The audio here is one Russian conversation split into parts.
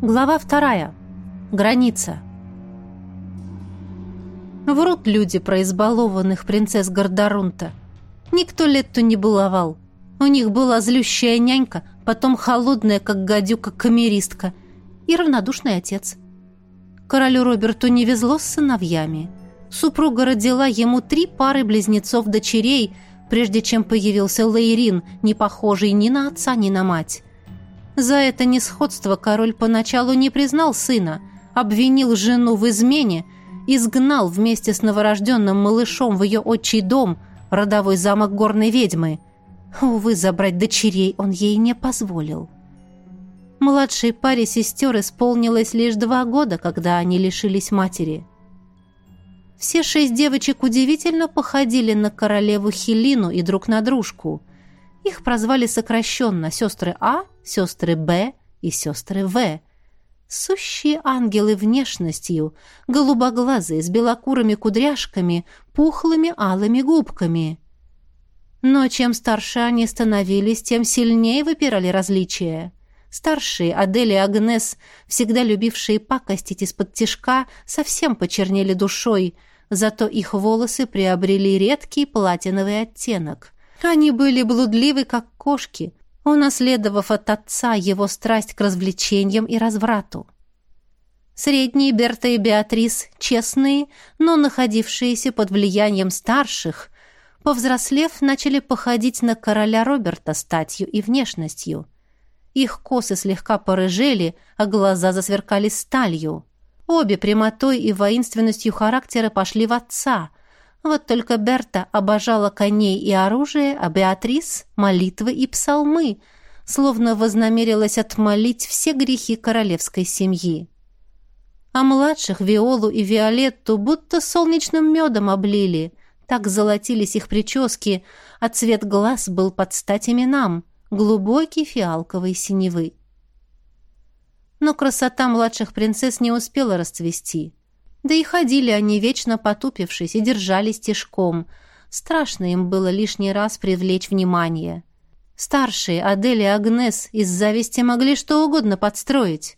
Глава вторая. Граница. Врут люди про избалованных принцесс Гордорунта. Никто Летту не баловал. У них была злющая нянька, потом холодная, как гадюка-камеристка, и равнодушный отец. Королю Роберту не везло с сыновьями. Супруга родила ему три пары близнецов-дочерей, прежде чем появился Лейрин, не похожий ни на отца, ни на мать. За это несходство король поначалу не признал сына, обвинил жену в измене, изгнал вместе с новорожденным малышом в ее отчий дом, родовой замок горной ведьмы. Увы, забрать дочерей он ей не позволил. Младшей паре сестер исполнилось лишь два года, когда они лишились матери. Все шесть девочек удивительно походили на королеву Хелину и друг на дружку. Их прозвали сокращенно сестры А, сестры Б и сестры В. Сущие ангелы внешностью, голубоглазые, с белокурыми кудряшками, пухлыми алыми губками. Но чем старше они становились, тем сильнее выпирали различия. Старшие, Адель и Агнес, всегда любившие пакостить из-под тишка, совсем почернели душой, зато их волосы приобрели редкий платиновый оттенок. Они были блудливы, как кошки, унаследовав от отца его страсть к развлечениям и разврату. Средние Берта и Беатрис, честные, но находившиеся под влиянием старших, повзрослев, начали походить на короля Роберта статью и внешностью. Их косы слегка порыжели, а глаза засверкали сталью. Обе прямотой и воинственностью характера пошли в отца, вот только Берта обожала коней и оружие, а Беатрис — молитвы и псалмы, словно вознамерилась отмолить все грехи королевской семьи. А младших Виолу и Виолетту будто солнечным медом облили, так золотились их прически, а цвет глаз был под стать именам — глубокий фиалковый синевы. Но красота младших принцесс не успела расцвести — да и ходили они вечно потупившись и держались тишком. Страшно им было лишний раз привлечь внимание. Старшие, Адель и Агнес, из зависти могли что угодно подстроить.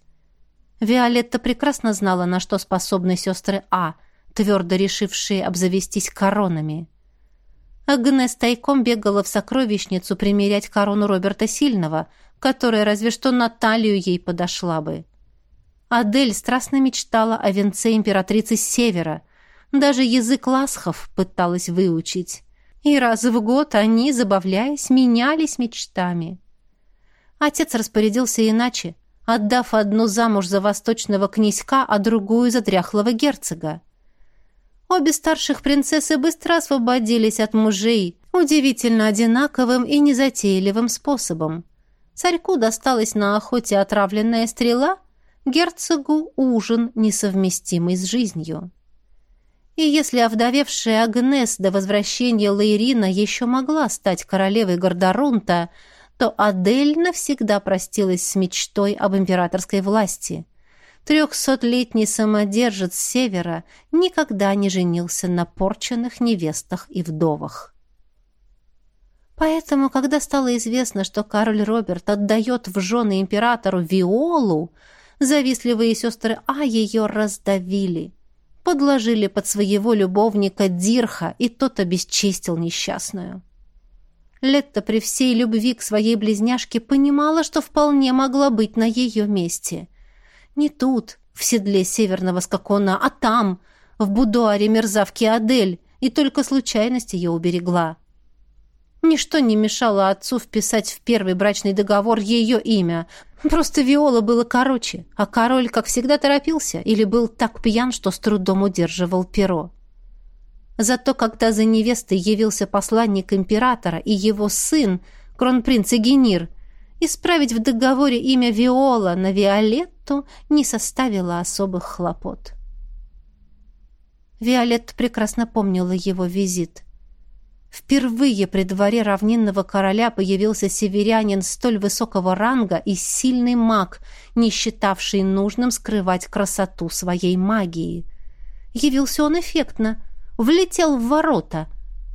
Виолетта прекрасно знала, на что способны сестры А, твердо решившие обзавестись коронами. Агнес тайком бегала в сокровищницу примерять корону Роберта Сильного, которая разве что на талию ей подошла бы. Адель страстно мечтала о венце императрицы севера. Даже язык ласхов пыталась выучить. И раз в год они, забавляясь, менялись мечтами. Отец распорядился иначе, отдав одну замуж за восточного князька, а другую за дряхлого герцога. Обе старших принцессы быстро освободились от мужей, удивительно одинаковым и незатейливым способом. Царьку досталась на охоте отравленная стрела — герцогу ужин, несовместимый с жизнью. И если овдовевшая Агнес до возвращения Лейрина еще могла стать королевой Гордорунта, то Адель навсегда простилась с мечтой об императорской власти. Трехсотлетний самодержец севера никогда не женился на порченных невестах и вдовах. Поэтому, когда стало известно, что король Роберт отдает в жены императору Виолу, Завистливые сестры А ее раздавили. Подложили под своего любовника Дирха, и тот обесчестил несчастную. Летта при всей любви к своей близняшке понимала, что вполне могла быть на ее месте. Не тут, в седле северного скакона, а там, в будуаре мерзавки Адель, и только случайность ее уберегла. Ничто не мешало отцу вписать в первый брачный договор ее имя. Просто Виола было короче, а король, как всегда, торопился или был так пьян, что с трудом удерживал перо. Зато когда за невестой явился посланник императора и его сын, кронпринц Эгенир, исправить в договоре имя Виола на Виолетту не составило особых хлопот. Виолетта прекрасно помнила его визит – Впервые при дворе равнинного короля появился северянин столь высокого ранга и сильный маг, не считавший нужным скрывать красоту своей магии. Явился он эффектно, влетел в ворота.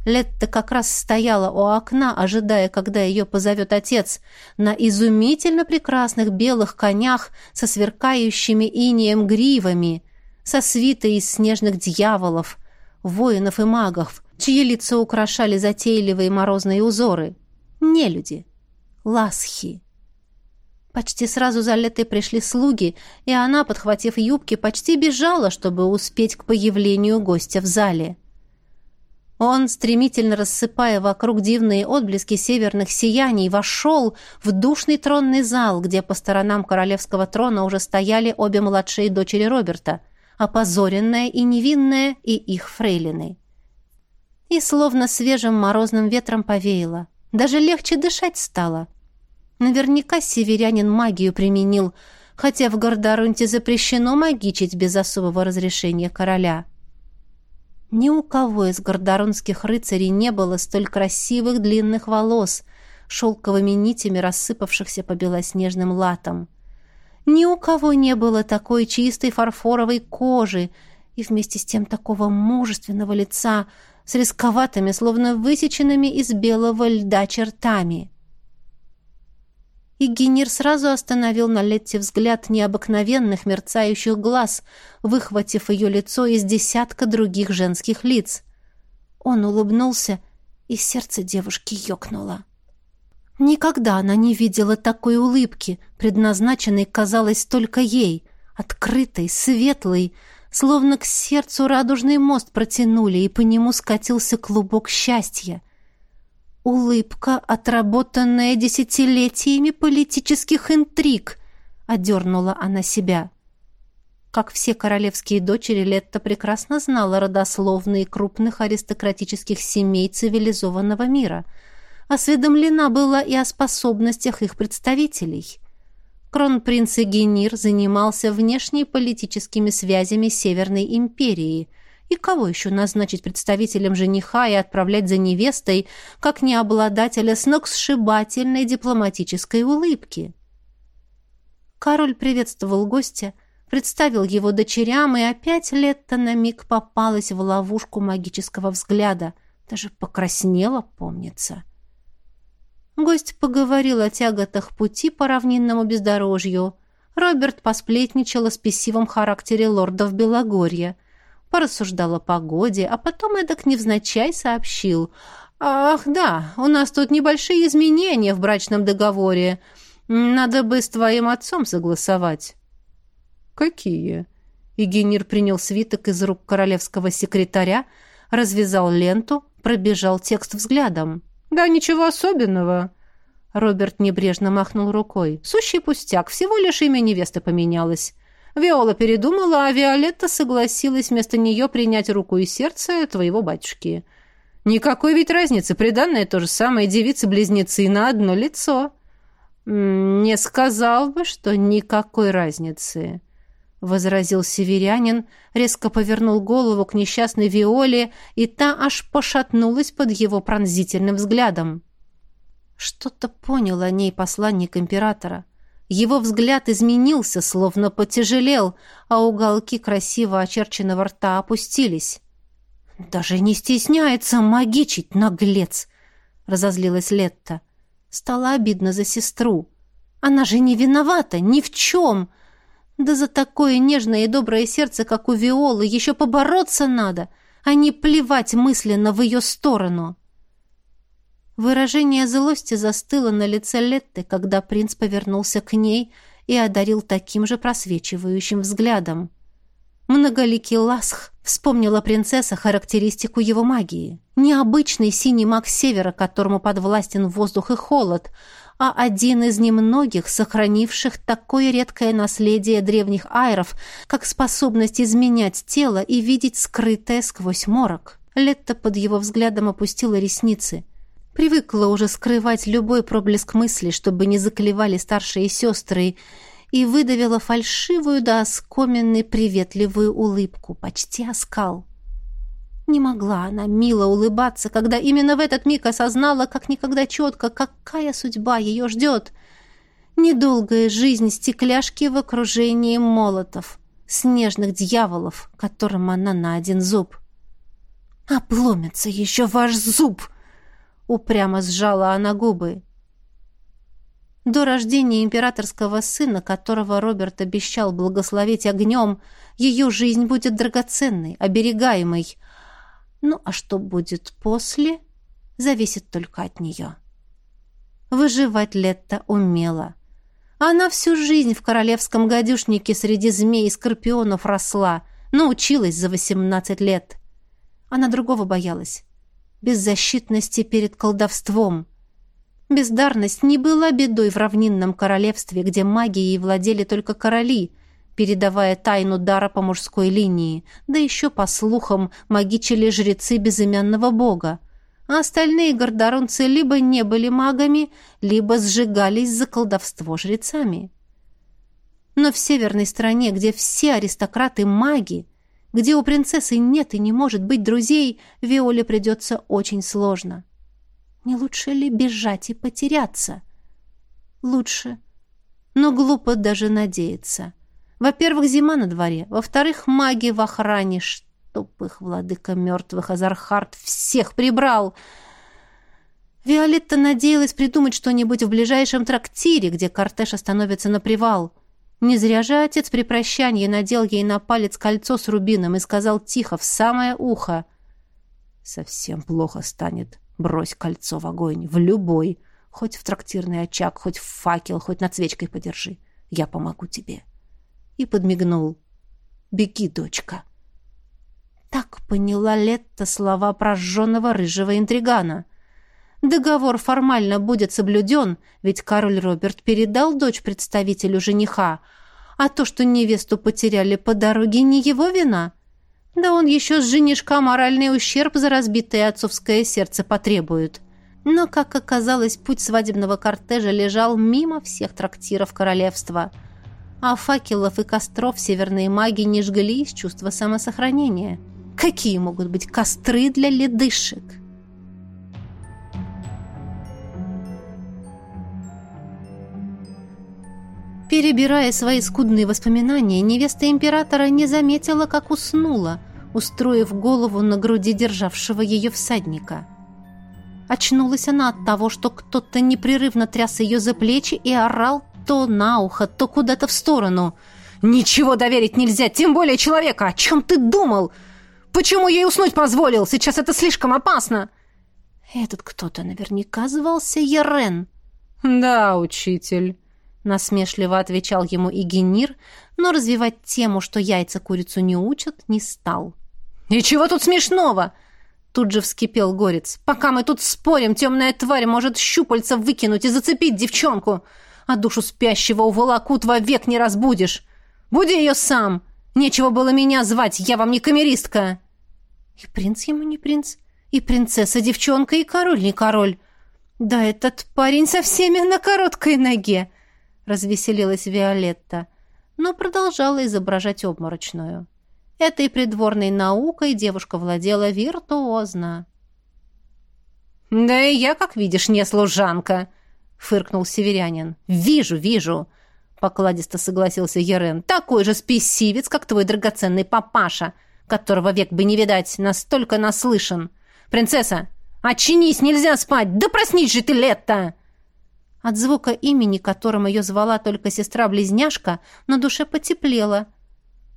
Летта как раз стояла у окна, ожидая, когда ее позовет отец, на изумительно прекрасных белых конях со сверкающими инеем гривами, со свитой из снежных дьяволов, воинов и магов, чьи лица украшали затейливые морозные узоры. Не люди. Ласхи. Почти сразу за Леттой пришли слуги, и она, подхватив юбки, почти бежала, чтобы успеть к появлению гостя в зале. Он, стремительно рассыпая вокруг дивные отблески северных сияний, вошел в душный тронный зал, где по сторонам королевского трона уже стояли обе младшие дочери Роберта, опозоренная и невинная, и их фрейлины. И словно свежим морозным ветром повеяло. Даже легче дышать стало. Наверняка северянин магию применил, хотя в Гордарунте запрещено магичить без особого разрешения короля. Ни у кого из гордоронских рыцарей не было столь красивых длинных волос, шелковыми нитями рассыпавшихся по белоснежным латам. Ни у кого не было такой чистой фарфоровой кожи и вместе с тем такого мужественного лица с рисковатыми, словно высеченными из белого льда чертами. И Генир сразу остановил на Летте взгляд необыкновенных мерцающих глаз, выхватив ее лицо из десятка других женских лиц. Он улыбнулся, и сердце девушки ёкнуло. Никогда она не видела такой улыбки, предназначенной, казалось, только ей, открытой, светлой, словно к сердцу радужный мост протянули, и по нему скатился клубок счастья. Улыбка, отработанная десятилетиями политических интриг, одернула она себя. Как все королевские дочери, Летта прекрасно знала родословные крупных аристократических семей цивилизованного мира. Осведомлена была и о способностях их представителей. Кронпринц Эгенир занимался внешнеполитическими связями Северной империи – и кого еще назначить представителем жениха и отправлять за невестой, как не обладателя сногсшибательной дипломатической улыбки? Король приветствовал гостя, представил его дочерям, и опять Летта на миг попалась в ловушку магического взгляда. Даже покраснела, помнится. Гость поговорил о тяготах пути по равнинному бездорожью. Роберт посплетничал о спесивом характере лордов Белогорья — порассуждал о погоде, а потом эдак невзначай сообщил. «Ах, да, у нас тут небольшие изменения в брачном договоре. Надо бы с твоим отцом согласовать». «Какие?» Игенир принял свиток из рук королевского секретаря, развязал ленту, пробежал текст взглядом. «Да ничего особенного». Роберт небрежно махнул рукой. «Сущий пустяк, всего лишь имя невесты поменялось. Виола передумала, а Виолетта согласилась вместо нее принять руку и сердце твоего батюшки. Никакой ведь разницы, приданное то же самое, девицы-близнецы на одно лицо. Не сказал бы, что никакой разницы, возразил северянин, резко повернул голову к несчастной Виоле, и та аж пошатнулась под его пронзительным взглядом. Что-то понял о ней посланник императора. Его взгляд изменился, словно потяжелел, а уголки красиво очерченного рта опустились. «Даже не стесняется магичить, наглец!» — разозлилась Летта. Стало обидно за сестру. Она же не виновата, ни в чем. Да за такое нежное и доброе сердце, как у Виолы, еще побороться надо, а не плевать мысленно в ее сторону. Выражение злости застыло на лице Летты, когда принц повернулся к ней и одарил таким же просвечивающим взглядом. Многоликий Ласх вспомнила принцесса характеристику его магии. Необычный синий маг севера, которому подвластен воздух и холод, а один из немногих, сохранивших такое редкое наследие древних айров, как способность изменять тело и видеть скрытое сквозь морок. Летта под его взглядом опустила ресницы – Привыкла уже скрывать любой проблеск мысли, чтобы не заклевали старшие сестры, и выдавила фальшивую до оскоменной приветливую улыбку, почти оскал. Не могла она мило улыбаться, когда именно в этот миг осознала, как никогда четко, какая судьба ее ждет. Недолгая жизнь стекляшки в окружении молотов, снежных дьяволов, которым она на один зуб — «Обломится еще ваш зуб!» Упрямо сжала она губы. До рождения императорского сына, которого Роберт обещал благословить огнем, ее жизнь будет драгоценной, оберегаемой. Ну, а что будет после, зависит только от нее. Выживать Летта умела. Она всю жизнь в королевском гадюшнике среди змей и скорпионов росла, научилась за восемнадцать лет. Она другого боялась. Беззащитности перед колдовством. Бездарность не была бедой в равнинном королевстве, где магией владели только короли, передавая тайну дара по мужской линии, да еще, по слухам, магичили жрецы безымянного бога а остальные гордоронцы либо не были магами, либо сжигались за колдовство жрецами. Но в северной стране, где все аристократы маги, где у принцессы нет и не может быть друзей, Виоле придется очень сложно. Не лучше ли бежать и потеряться? Лучше. Но глупо даже надеяться. Во-первых, зима на дворе. Во-вторых, маги в охране. Чтоб их владыка мертвых Азархард всех прибрал! Виолетта надеялась придумать что-нибудь в ближайшем трактире, где кортеж остановится на привал. Не зря же отец при прощании надел ей на палец кольцо с рубином и сказал тихо, в самое ухо. «Совсем плохо станет. Брось кольцо в огонь, в любой. Хоть в трактирный очаг, хоть в факел, хоть над свечкой подержи. Я помогу тебе». И подмигнул. «Беги, дочка». Так поняла Летта слова прожженного рыжего интригана. Договор формально будет соблюден, ведь король Роберт передал дочь представителю жениха, а то, что невесту потеряли по дороге, не его вина. Да он еще с женишка моральный ущерб за разбитое отцовское сердце потребует. Но, как оказалось, путь свадебного кортежа лежал мимо всех трактиров королевства. А факелов и костров северные маги не жгли из чувства самосохранения. Какие могут быть костры для ледышек? Перебирая свои скудные воспоминания, невеста императора не заметила, как уснула, устроив голову на груди державшего ее всадника. Очнулась она от того, что кто-то непрерывно тряс ее за плечи и орал то на ухо, то куда-то в сторону. «Ничего доверить нельзя, тем более человека! О чем ты думал? Почему ей уснуть позволил? Сейчас это слишком опасно!» Этот кто-то наверняка звался Ерен. «Да, учитель», — насмешливо отвечал ему Игенир, но развивать тему, что яйца курицу не учат, не стал. «И чего тут смешного?» Тут же вскипел Горец. «Пока мы тут спорим, темная тварь может щупальца выкинуть и зацепить девчонку, а душу спящего уволокут вовек не разбудишь. Буди ее сам! Нечего было меня звать, я вам не камеристка!» И принц ему не принц, и принцесса девчонка, и король не король. Да этот парень со всеми на короткой ноге, развеселилась Виолетта, но продолжала изображать обморочную. Этой придворной наукой девушка владела виртуозно. «Да и я, как видишь, не служанка», — фыркнул северянин. «Вижу, вижу», — покладисто согласился Ерен. «Такой же спесивец, как твой драгоценный папаша которого век бы не видать, настолько наслышан. «Принцесса, очнись, нельзя спать! Да проснись же ты, Летта!» От звука имени, которым ее звала только сестра-близняшка, на душе потеплело.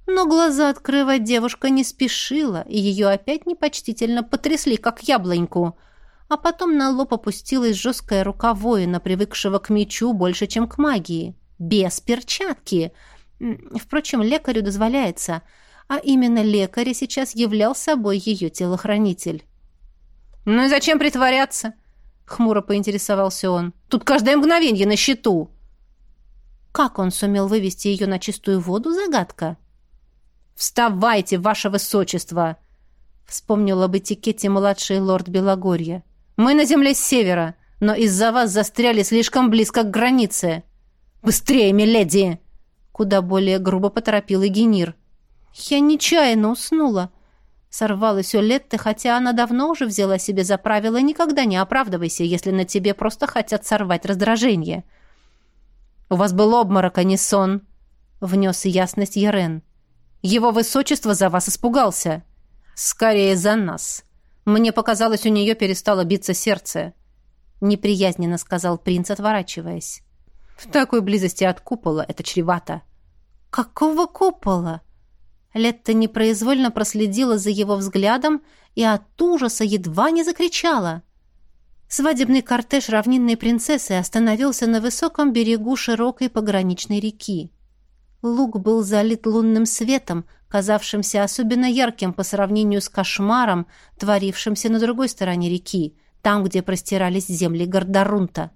Но глаза открывать девушка не спешила, и ее опять непочтительно потрясли, как яблоньку. А потом на лоб опустилась жесткая рука воина, привыкшего к мечу больше, чем к магии. Без перчатки. Впрочем, лекарю дозволяется — а именно лекаря сейчас являл собой ее телохранитель. «Ну и зачем притворяться?» — хмуро поинтересовался он. «Тут каждое мгновенье на счету!» Как он сумел вывести ее на чистую воду, загадка. «Вставайте, ваше высочество!» — вспомнил об этикете младший лорд Белогорья. «Мы на земле с севера, но из-за вас застряли слишком близко к границе. Быстрее, миледи!» Куда более грубо поторопил Эгенир. «Я нечаянно уснула», — сорвалась у Летты, хотя она давно уже взяла себе за правило «никогда не оправдывайся, если на тебе просто хотят сорвать раздражение». «У вас был обморок, а не сон», — внес ясность Ярен. «Его высочество за вас испугался». «Скорее за нас», Мне показалось, у нее перестало биться сердце. Неприязненно сказал принц, отворачиваясь. В такой близости от купола это чревато. Какого купола? Летта непроизвольно проследила за его взглядом и от ужаса едва не закричала. Свадебный кортеж равнинной принцессы остановился на высоком берегу широкой пограничной реки. Луг был залит лунным светом, казавшимся особенно ярким по сравнению с кошмаром, творившимся на другой стороне реки, там, где простирались земли Гордорунта.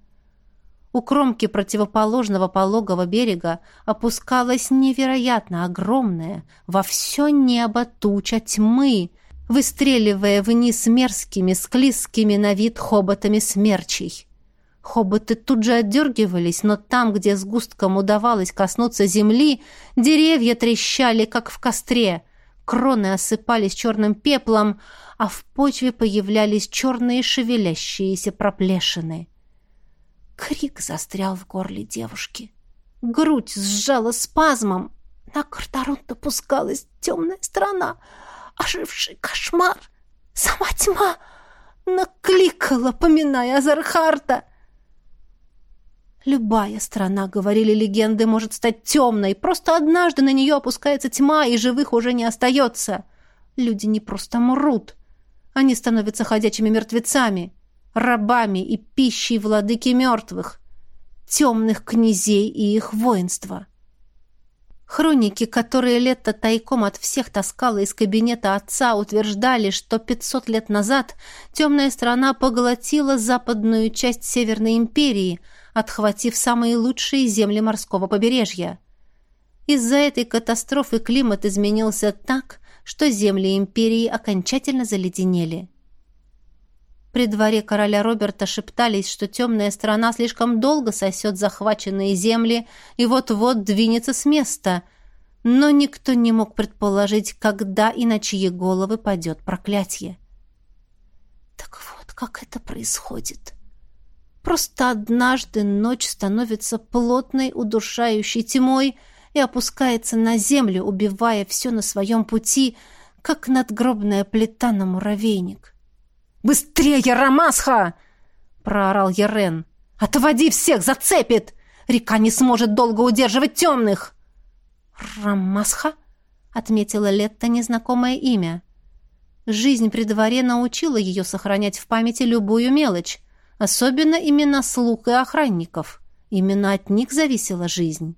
У кромки противоположного пологого берега опускалась невероятно огромная во все небо туча тьмы, выстреливая вниз мерзкими, склизкими на вид хоботами смерчей. Хоботы тут же отдергивались, но там, где сгустком удавалось коснуться земли, деревья трещали, как в костре, кроны осыпались черным пеплом, а в почве появлялись черные шевелящиеся проплешины. Крик застрял в горле девушки. Грудь сжала спазмом. На Картарун допускалась темная страна, оживший кошмар. Сама тьма накликала, поминая Азархарта — Любая страна, говорили легенды, может стать темной. Просто однажды на нее опускается тьма, и живых уже не остается. Люди не просто мрут. Они становятся ходячими мертвецами, рабами и пищей владыки мертвых, темных князей и их воинства. Хроники, которые Летта тайком от всех таскала из кабинета отца, утверждали, что 500 лет назад темная страна поглотила западную часть Северной империи – отхватив самые лучшие земли морского побережья. Из-за этой катастрофы климат изменился так, что земли империи окончательно заледенели. При дворе короля Роберта шептались, что темная страна слишком долго сосет захваченные земли и вот-вот двинется с места, но никто не мог предположить, когда и на чьи головы падет проклятие. Так вот, как это происходит. Просто однажды ночь становится плотной, удушающей тьмой и опускается на землю, убивая все на своем пути, как надгробная плита на муравейник. «Быстрее, Рамасха!» — проорал Ерен. «Отводи всех, зацепит! Река не сможет долго удерживать темных!» «Рамасха?» — отметила Летта незнакомое имя. Жизнь при дворе научила ее сохранять в памяти любую мелочь, Особенно именно слуг и охранников. Именно от них зависела жизнь.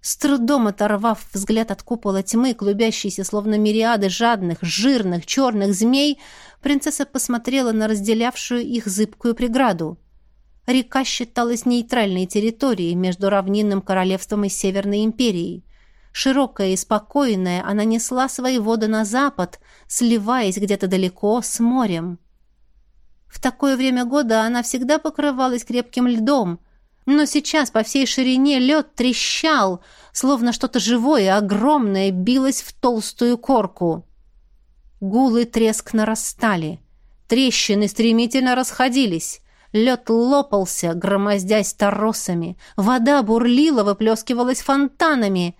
С трудом оторвав взгляд от купола тьмы, клубящейся словно мириады жадных, жирных, черных змей, принцесса посмотрела на разделявшую их зыбкую преграду. Река считалась нейтральной территорией между равнинным королевством и Северной империей. Широкая и спокойная, она несла свои воды на запад, сливаясь где-то далеко с морем. В такое время года она всегда покрывалась крепким льдом, но сейчас по всей ширине лед трещал, словно что-то живое, огромное, билось в толстую корку. Гул и треск нарастали. Трещины стремительно расходились. Лед лопался, громоздясь торосами. Вода бурлила, выплескивалась фонтанами.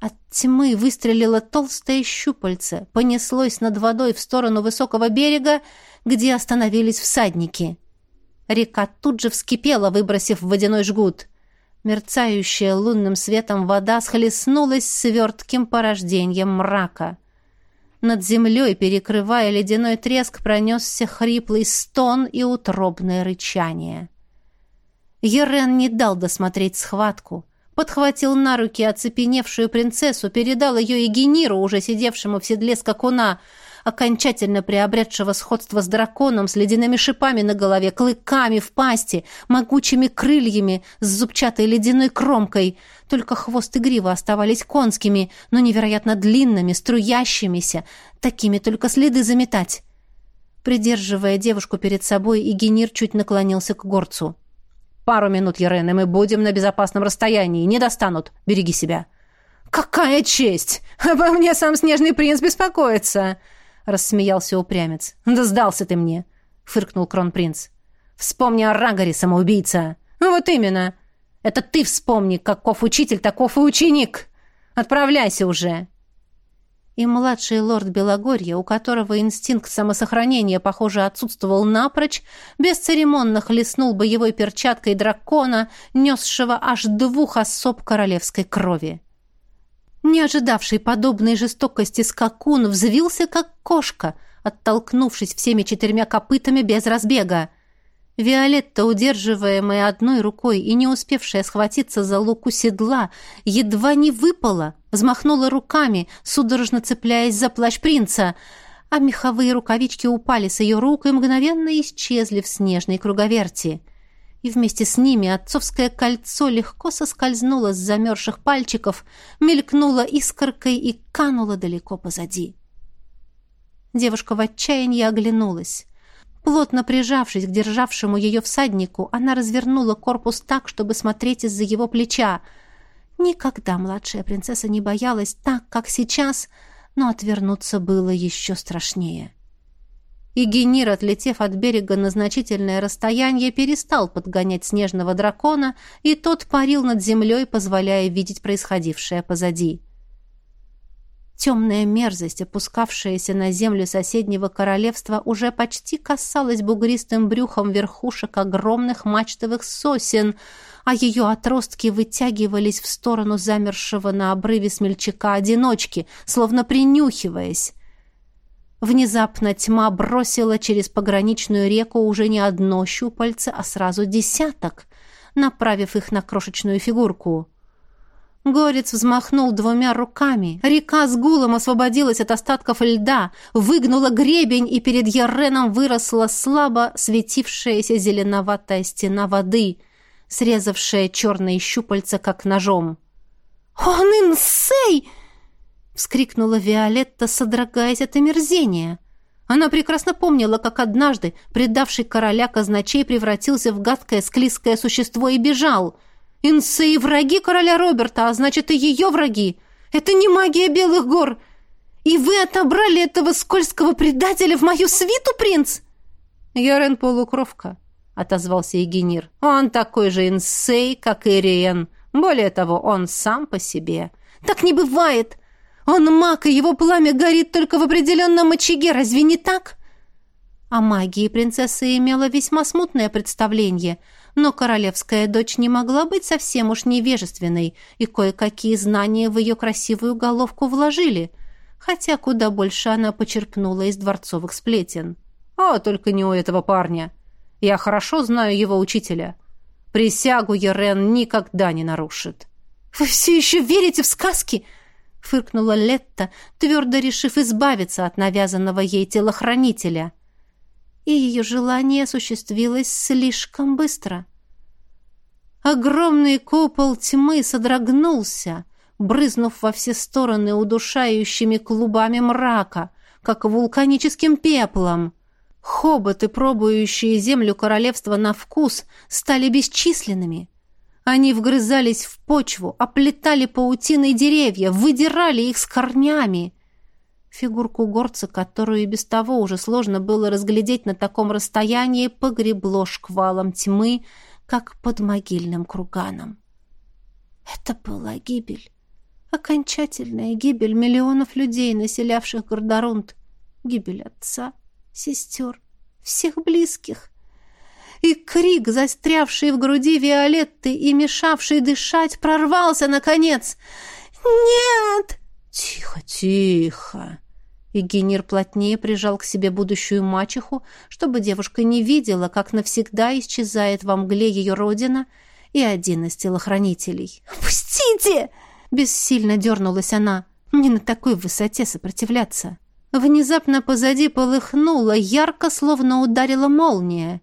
От тьмы выстрелило толстое щупальце, понеслось над водой в сторону высокого берега где остановились всадники. Река тут же вскипела, выбросив водяной жгут. Мерцающая лунным светом вода схлестнулась с вертким порождением мрака. Над землей, перекрывая ледяной треск, пронесся хриплый стон и утробное рычание. Ерен не дал досмотреть схватку — подхватил на руки оцепеневшую принцессу, передал ее Егениру, уже сидевшему в седле скакуна, окончательно приобретшего сходство с драконом, с ледяными шипами на голове, клыками в пасти, могучими крыльями с зубчатой ледяной кромкой. Только хвост и грива оставались конскими, но невероятно длинными, струящимися, такими только следы заметать. Придерживая девушку перед собой, Игенир чуть наклонился к горцу. «Пару минут, Ерен, и мы будем на безопасном расстоянии. Не достанут. Береги себя». «Какая честь! Обо мне сам снежный принц беспокоится!» Рассмеялся упрямец. «Да сдался ты мне!» — фыркнул кронпринц. «Вспомни о Рагаре, самоубийца!» «Ну вот именно! Это ты вспомни, каков учитель, таков и ученик! Отправляйся уже!» И младший лорд Белогорья, у которого инстинкт самосохранения, похоже, отсутствовал напрочь, бесцеремонно хлестнул боевой перчаткой дракона, несшего аж двух особ королевской крови. Не ожидавший подобной жестокости скакун взвился, как кошка, оттолкнувшись всеми четырьмя копытами без разбега. Виолетта, удерживаемая одной рукой и не успевшая схватиться за луку седла, едва не выпала, взмахнула руками, судорожно цепляясь за плащ принца, а меховые рукавички упали с ее рук и мгновенно исчезли в снежной круговерти. И вместе с ними отцовское кольцо легко соскользнуло с замерзших пальчиков, мелькнуло искоркой и кануло далеко позади. Девушка в отчаянии оглянулась. Плотно прижавшись к державшему ее всаднику, она развернула корпус так, чтобы смотреть из-за его плеча. Никогда младшая принцесса не боялась так, как сейчас, но отвернуться было еще страшнее. И Генир, отлетев от берега на значительное расстояние, перестал подгонять снежного дракона, и тот парил над землей, позволяя видеть происходившее позади. Темная мерзость, опускавшаяся на землю соседнего королевства, уже почти касалась бугристым брюхом верхушек огромных мачтовых сосен, а ее отростки вытягивались в сторону замершего на обрыве смельчака-одиночки, словно принюхиваясь. Внезапно тьма бросила через пограничную реку уже не одно щупальце, а сразу десяток, направив их на крошечную фигурку — Горец взмахнул двумя руками. Река с гулом освободилась от остатков льда, выгнула гребень, и перед Ярреном выросла слабо светившаяся зеленоватая стена воды, срезавшая черные щупальца, как ножом. «Он инсей!» — вскрикнула Виолетта, содрогаясь от омерзения. Она прекрасно помнила, как однажды предавший короля казначей превратился в гадкое склизкое существо и бежал — Инсей враги короля Роберта, а значит и ее враги. Это не магия Белых гор. И вы отобрали этого скользкого предателя в мою свиту, принц?» «Ярен полукровка», — отозвался Егенир. «Он такой же инсей, как и Риен. Более того, он сам по себе». «Так не бывает! Он маг, и его пламя горит только в определенном очаге, разве не так?» О магии принцесса имела весьма смутное представление — но королевская дочь не могла быть совсем уж невежественной, и кое-какие знания в ее красивую головку вложили, хотя куда больше она почерпнула из дворцовых сплетен. «А, только не у этого парня. Я хорошо знаю его учителя. Присягу Ерен никогда не нарушит». «Вы все еще верите в сказки?» — фыркнула Летта, твердо решив избавиться от навязанного ей телохранителя — и ее желание осуществилось слишком быстро. Огромный купол тьмы содрогнулся, брызнув во все стороны удушающими клубами мрака, как вулканическим пеплом. Хоботы, пробующие землю королевства на вкус, стали бесчисленными. Они вгрызались в почву, оплетали паутиной деревья, выдирали их с корнями. Фигурку горца, которую и без того уже сложно было разглядеть на таком расстоянии, погребло шквалом тьмы, как под могильным круганом. Это была гибель. Окончательная гибель миллионов людей, населявших Гордорунд. Гибель отца, сестер, всех близких. И крик, застрявший в груди Виолетты и мешавший дышать, прорвался, наконец. «Нет!» «Тихо, тихо!» и Генир плотнее прижал к себе будущую мачеху, чтобы девушка не видела, как навсегда исчезает во мгле ее родина и один из телохранителей. «Пустите!» — бессильно дернулась она. «Не на такой высоте сопротивляться». Внезапно позади полыхнуло, ярко, словно ударила молния.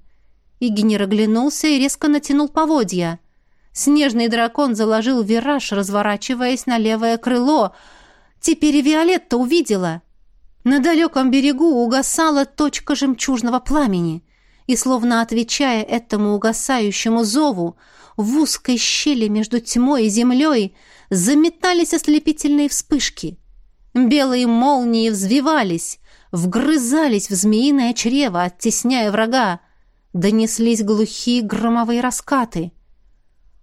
Игенир оглянулся и резко натянул поводья. Снежный дракон заложил вираж, разворачиваясь на левое крыло. Теперь и Виолетта увидела — на далеком берегу угасала точка жемчужного пламени, и, словно отвечая этому угасающему зову, в узкой щели между тьмой и землей заметались ослепительные вспышки. Белые молнии взвивались, вгрызались в змеиное чрево, оттесняя врага. Донеслись глухие громовые раскаты.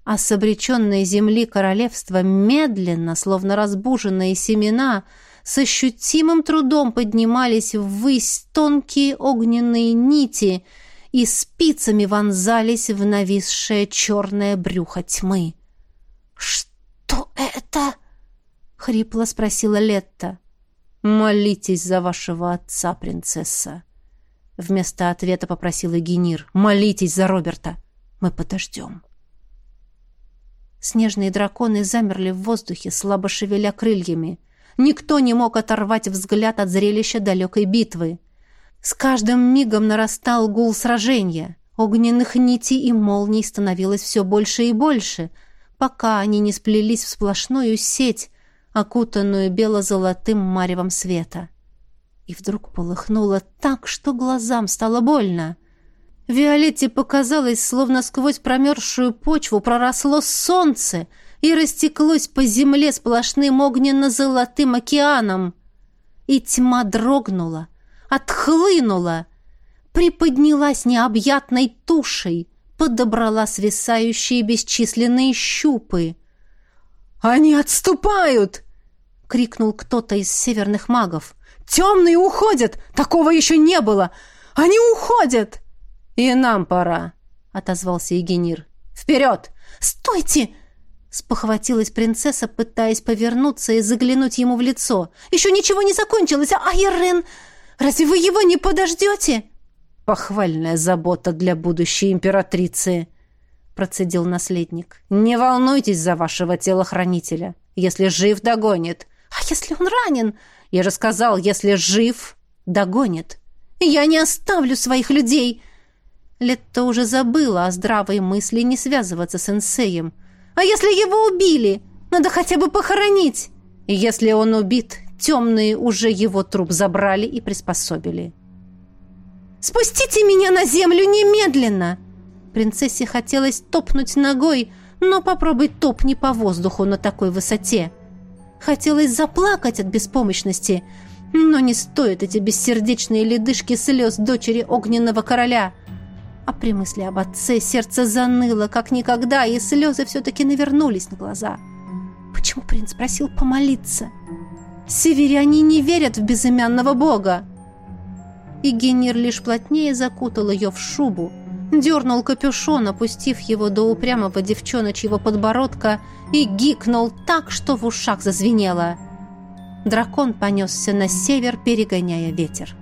А с обреченной земли королевства медленно, словно разбуженные семена, с ощутимым трудом поднимались ввысь тонкие огненные нити и спицами вонзались в нависшее черное брюхо тьмы. «Что это?» — хрипло спросила Летта. «Молитесь за вашего отца, принцесса!» Вместо ответа попросил Эгенир. «Молитесь за Роберта! Мы подождем!» Снежные драконы замерли в воздухе, слабо шевеля крыльями. Никто не мог оторвать взгляд от зрелища далекой битвы. С каждым мигом нарастал гул сражения. Огненных нитей и молний становилось все больше и больше, пока они не сплелись в сплошную сеть, окутанную бело-золотым маревом света. И вдруг полыхнуло так, что глазам стало больно. Виолетте показалось, словно сквозь промерзшую почву проросло солнце и растеклось по земле сплошным огненно-золотым океаном. И тьма дрогнула, отхлынула, приподнялась необъятной тушей, подобрала свисающие бесчисленные щупы. «Они отступают!» — крикнул кто-то из северных магов. «Темные уходят! Такого еще не было! Они уходят!» «И нам пора», — отозвался Егенир. «Вперед! Стойте!» Спохватилась принцесса, пытаясь повернуться и заглянуть ему в лицо. «Еще ничего не закончилось, а Ирен... Разве вы его не подождете?» «Похвальная забота для будущей императрицы», — процедил наследник. «Не волнуйтесь за вашего телохранителя. Если жив, догонит». «А если он ранен?» «Я же сказал, если жив, догонит». «Я не оставлю своих людей!» Летта уже забыла о здравой мысли не связываться с Энсеем. «А если его убили? Надо хотя бы похоронить!» «Если он убит, темные уже его труп забрали и приспособили». «Спустите меня на землю немедленно!» Принцессе хотелось топнуть ногой, но попробуй топни по воздуху на такой высоте. Хотелось заплакать от беспомощности, но не стоят эти бессердечные ледышки слез дочери огненного короля. А при мысли об отце сердце заныло, как никогда, и слезы все-таки навернулись на глаза. Почему принц просил помолиться? Северяне не верят в безымянного бога. И Генер лишь плотнее закутал ее в шубу, дернул капюшон, опустив его до упрямого девчоночьего подбородка и гикнул так, что в ушах зазвенело. Дракон понесся на север, перегоняя ветер.